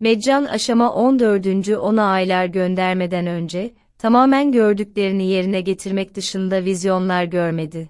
Meccal aşama 14. ona aylar göndermeden önce, tamamen gördüklerini yerine getirmek dışında vizyonlar görmedi.